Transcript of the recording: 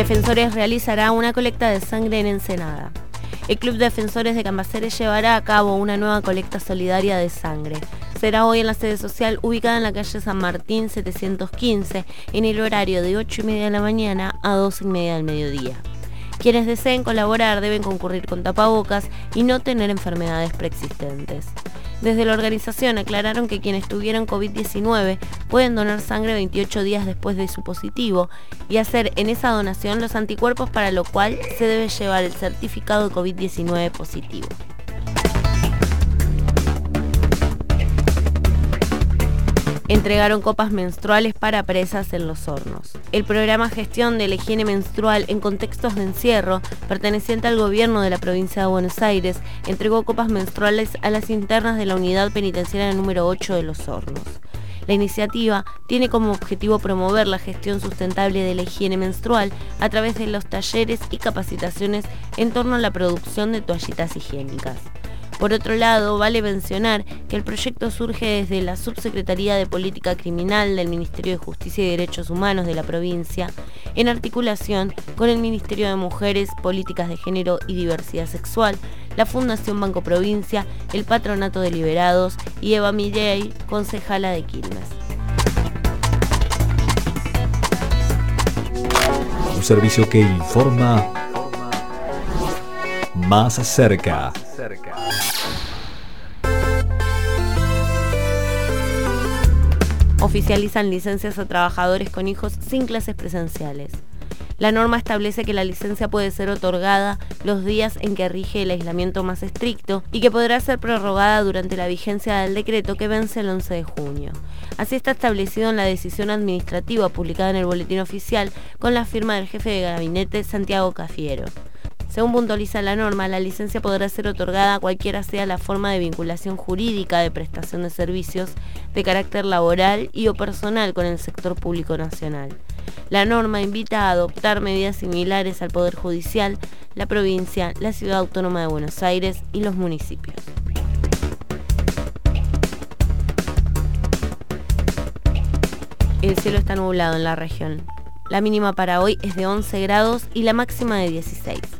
Defensores realizará una colecta de sangre en Ensenada. El Club Defensores de Cambaceres llevará a cabo una nueva colecta solidaria de sangre. Será hoy en la sede social ubicada en la calle San Martín 715 en el horario de 8 y media de la mañana a 2 y media del mediodía. Quienes deseen colaborar deben concurrir con tapabocas y no tener enfermedades preexistentes. Desde la organización aclararon que quienes tuvieron COVID-19 pueden donar sangre 28 días después de su positivo y hacer en esa donación los anticuerpos para lo cual se debe llevar el certificado de COVID-19 positivo. Entregaron copas menstruales para presas en los hornos. El programa Gestión de la Higiene Menstrual en Contextos de Encierro, perteneciente al gobierno de la provincia de Buenos Aires, entregó copas menstruales a las internas de la unidad penitenciaria número 8 de los hornos. La iniciativa tiene como objetivo promover la gestión sustentable de la higiene menstrual a través de los talleres y capacitaciones en torno a la producción de toallitas higiénicas. Por otro lado, vale mencionar que el proyecto surge desde la Subsecretaría de Política Criminal del Ministerio de Justicia y Derechos Humanos de la provincia, en articulación con el Ministerio de Mujeres, Políticas de Género y Diversidad Sexual, la Fundación Banco Provincia, el Patronato de Liberados y Eva Milley, concejala de Quilmes. Un servicio que informa más cerca. Oficializan licencias a trabajadores con hijos sin clases presenciales. La norma establece que la licencia puede ser otorgada los días en que rige el aislamiento más estricto y que podrá ser prorrogada durante la vigencia del decreto que vence el 11 de junio. Así está establecido en la decisión administrativa publicada en el Boletín Oficial con la firma del jefe de gabinete Santiago Cafiero. Según puntualiza la norma, la licencia podrá ser otorgada cualquiera sea la forma de vinculación jurídica de prestación de servicios de carácter laboral y o personal con el sector público nacional. La norma invita a adoptar medidas similares al Poder Judicial, la provincia, la Ciudad Autónoma de Buenos Aires y los municipios. El cielo está nublado en la región. La mínima para hoy es de 11 grados y la máxima de 16.